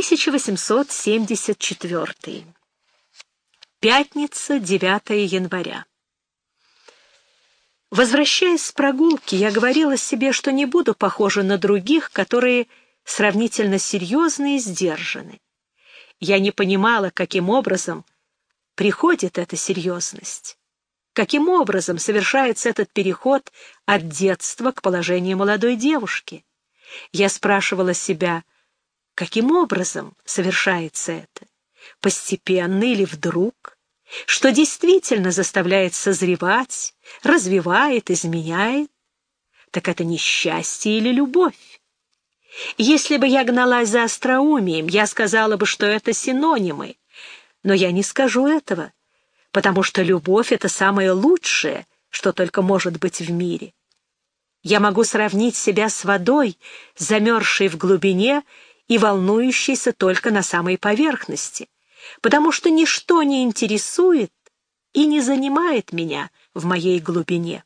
1874. Пятница, 9 января. Возвращаясь с прогулки, я говорила себе, что не буду похожа на других, которые сравнительно серьезны и сдержаны. Я не понимала, каким образом приходит эта серьезность, каким образом совершается этот переход от детства к положению молодой девушки. Я спрашивала себя, каким образом совершается это, постепенно или вдруг, что действительно заставляет созревать, развивает, изменяет, так это несчастье или любовь. Если бы я гналась за остроумием, я сказала бы, что это синонимы, но я не скажу этого, потому что любовь — это самое лучшее, что только может быть в мире. Я могу сравнить себя с водой, замерзшей в глубине и волнующейся только на самой поверхности, потому что ничто не интересует и не занимает меня в моей глубине.